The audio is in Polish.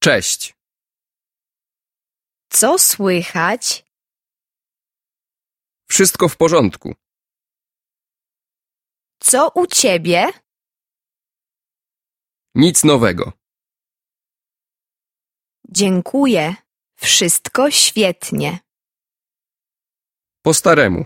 Cześć. Co słychać? Wszystko w porządku. Co u ciebie? Nic nowego. Dziękuję. Wszystko świetnie. Po staremu.